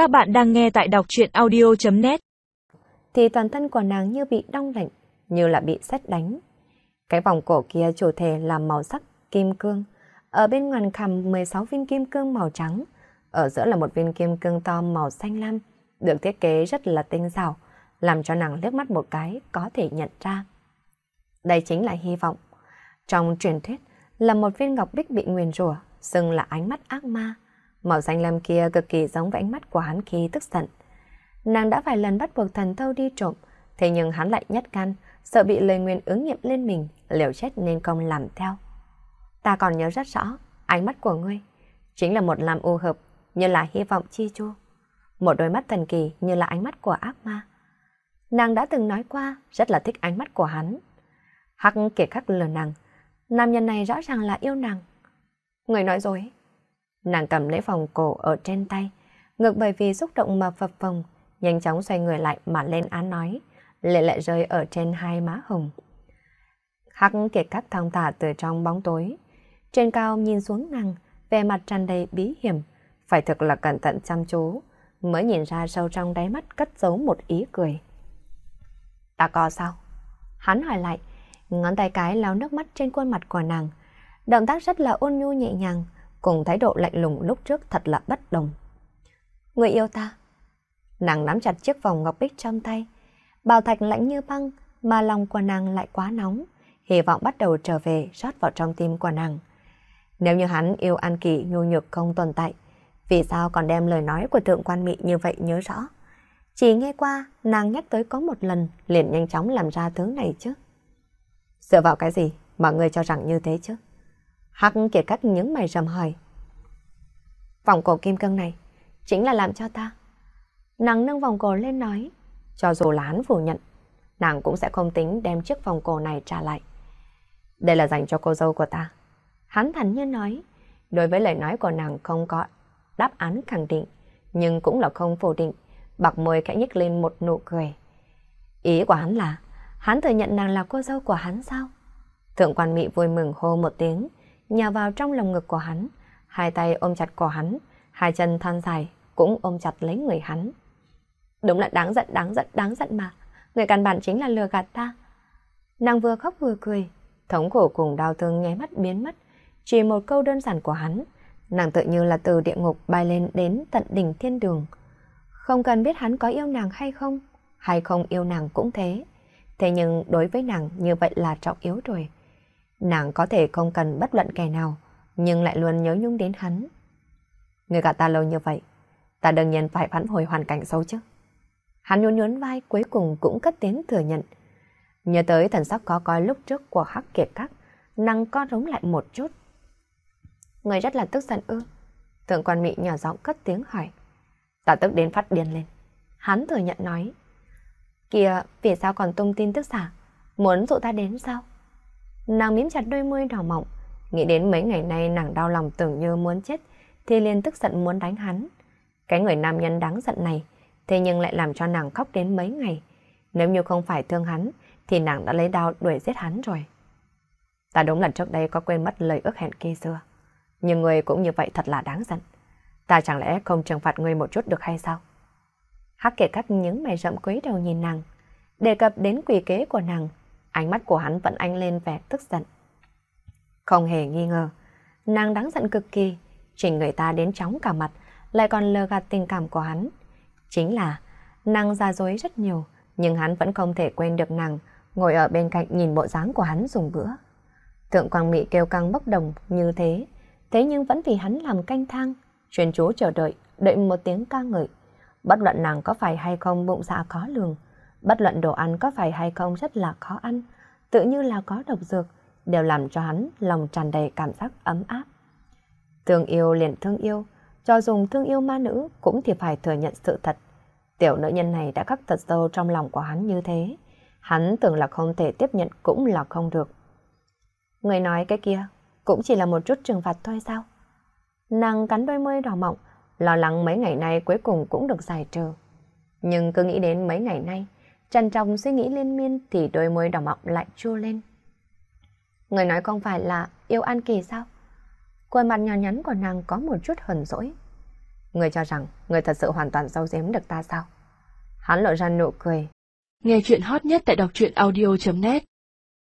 Các bạn đang nghe tại đọc truyện audio.net Thì toàn thân của nàng như bị đong lạnh, như là bị sét đánh. Cái vòng cổ kia chủ thể là màu sắc kim cương. Ở bên ngoài khằm 16 viên kim cương màu trắng. Ở giữa là một viên kim cương to màu xanh lam, được thiết kế rất là tinh xảo, làm cho nàng liếc mắt một cái có thể nhận ra. Đây chính là hy vọng. Trong truyền thuyết là một viên ngọc bích bị nguyền rủa, xưng là ánh mắt ác ma. Màu xanh lam kia cực kỳ giống với ánh mắt của hắn khi tức giận. Nàng đã vài lần bắt buộc thần thâu đi trộm, thế nhưng hắn lại nhất can, sợ bị lời nguyền ứng nghiệm lên mình, liều chết nên công làm theo. Ta còn nhớ rất rõ, ánh mắt của ngươi chính là một làm u hợp, như là hy vọng chi chu. Một đôi mắt thần kỳ như là ánh mắt của ác ma. Nàng đã từng nói qua, rất là thích ánh mắt của hắn. Hắc kiệt khắc lừa nàng, nam nhân này rõ ràng là yêu nàng. Người nói dối. Nàng cầm lấy vòng cổ ở trên tay, ngực bởi vì xúc động mà phập phồng, nhanh chóng xoay người lại mà lên án nói, lệ lại rơi ở trên hai má hồng. Hắc kiệt các thong thả từ trong bóng tối, trên cao nhìn xuống nàng, vẻ mặt tràn đầy bí hiểm, phải thực là cẩn thận chăm chú, mới nhìn ra sâu trong đáy mắt cất giấu một ý cười. Ta có sao? Hắn hỏi lại, ngón tay cái lau nước mắt trên khuôn mặt của nàng, động tác rất là ôn nhu nhẹ nhàng, cùng thái độ lạnh lùng lúc trước thật là bất đồng. Người yêu ta. Nàng nắm chặt chiếc vòng ngọc bích trong tay. Bào thạch lạnh như băng, mà lòng của nàng lại quá nóng. Hy vọng bắt đầu trở về rót vào trong tim của nàng. Nếu như hắn yêu An Kỳ nhu nhược không tồn tại, vì sao còn đem lời nói của thượng quan mị như vậy nhớ rõ? Chỉ nghe qua, nàng nhắc tới có một lần, liền nhanh chóng làm ra thứ này chứ. Dựa vào cái gì mà ngươi cho rằng như thế chứ? Hắc kiệt cắt những mày rầm hỏi. Vòng cổ kim cương này chính là làm cho ta. Nàng nâng vòng cổ lên nói, cho dù là hắn phủ nhận, nàng cũng sẽ không tính đem chiếc vòng cổ này trả lại. Đây là dành cho cô dâu của ta. Hắn thản nhiên nói, đối với lời nói của nàng không có đáp án khẳng định, nhưng cũng là không phủ định, bạc môi khẽ nhếch lên một nụ cười. Ý của hắn là, hắn thừa nhận nàng là cô dâu của hắn sao? Thượng quan mỹ vui mừng hô một tiếng, nhào vào trong lồng ngực của hắn, hai tay ôm chặt cổ hắn, hai chân thon dài cũng ôm chặt lấy người hắn. Đúng là đáng giận, đáng giận, đáng giận mà. Người căn bản chính là lừa gạt ta. Nàng vừa khóc vừa cười, thống khổ cùng đau thương nháy mắt biến mất. Chỉ một câu đơn giản của hắn, nàng tự như là từ địa ngục bay lên đến tận đỉnh thiên đường. Không cần biết hắn có yêu nàng hay không, hay không yêu nàng cũng thế. Thế nhưng đối với nàng như vậy là trọng yếu rồi. Nàng có thể không cần bất luận kẻ nào, nhưng lại luôn nhớ nhung đến hắn. Người cả ta lâu như vậy, ta đương nhiên phải phản hồi hoàn cảnh xấu chứ. Hắn nhún nhún vai cuối cùng cũng cất tiếng thừa nhận. Nhớ tới thần sắc có coi lúc trước của Hắc Kiệt Các, nàng co rống lại một chút. Người rất là tức giận ư. Thượng quan Mỹ nhỏ giọng cất tiếng hỏi. Ta tức đến phát điên lên. Hắn thừa nhận nói. Kìa, vì sao còn tung tin tức giả? Muốn dụ ta đến sao? Nàng mím chặt đôi môi đỏ mọng, nghĩ đến mấy ngày nay nàng đau lòng tưởng như muốn chết, thì liền tức giận muốn đánh hắn. Cái người nam nhân đáng giận này, thế nhưng lại làm cho nàng khóc đến mấy ngày. Nếu như không phải thương hắn, thì nàng đã lấy đao đuổi giết hắn rồi. Ta đúng là trước đây có quên mất lời ước hẹn kia xưa. Nhưng người cũng như vậy thật là đáng giận. Ta chẳng lẽ không trừng phạt người một chút được hay sao? Hắc kể cắt những mày rậm quấy đầu nhìn nàng, đề cập đến quỷ kế của nàng, Ánh mắt của hắn vẫn anh lên vẻ tức giận. Không hề nghi ngờ, nàng đáng giận cực kỳ, chỉnh người ta đến chóng cả mặt, lại còn lờ gạt tình cảm của hắn. Chính là, nàng ra dối rất nhiều, nhưng hắn vẫn không thể quên được nàng, ngồi ở bên cạnh nhìn bộ dáng của hắn dùng bữa. Thượng Quang Mỹ kêu căng bốc đồng như thế, thế nhưng vẫn vì hắn làm canh thang, chuyên chú chờ đợi, đợi một tiếng ca ngợi. Bất luận nàng có phải hay không bụng dạ khó lường, Bất luận đồ ăn có phải hay không rất là khó ăn, tự như là có độc dược, đều làm cho hắn lòng tràn đầy cảm giác ấm áp. Thương yêu liền thương yêu, cho dùng thương yêu ma nữ cũng thì phải thừa nhận sự thật. Tiểu nữ nhân này đã khắc thật sâu trong lòng của hắn như thế, hắn tưởng là không thể tiếp nhận cũng là không được. Người nói cái kia, cũng chỉ là một chút trừng phạt thôi sao? Nàng cắn đôi môi đỏ mọng, lo lắng mấy ngày nay cuối cùng cũng được giải trừ. Nhưng cứ nghĩ đến mấy ngày nay, trần trọng suy nghĩ liên miên thì đôi môi đỏ mọng lại chua lên. Người nói không phải là yêu An Kỳ sao? Khuôn mặt nhỏ nhắn của nàng có một chút hờn dỗi. Người cho rằng người thật sự hoàn toàn giấu giếm được ta sao? Hắn lộ ra nụ cười. Nghe chuyện hot nhất tại đọc truyện audio.net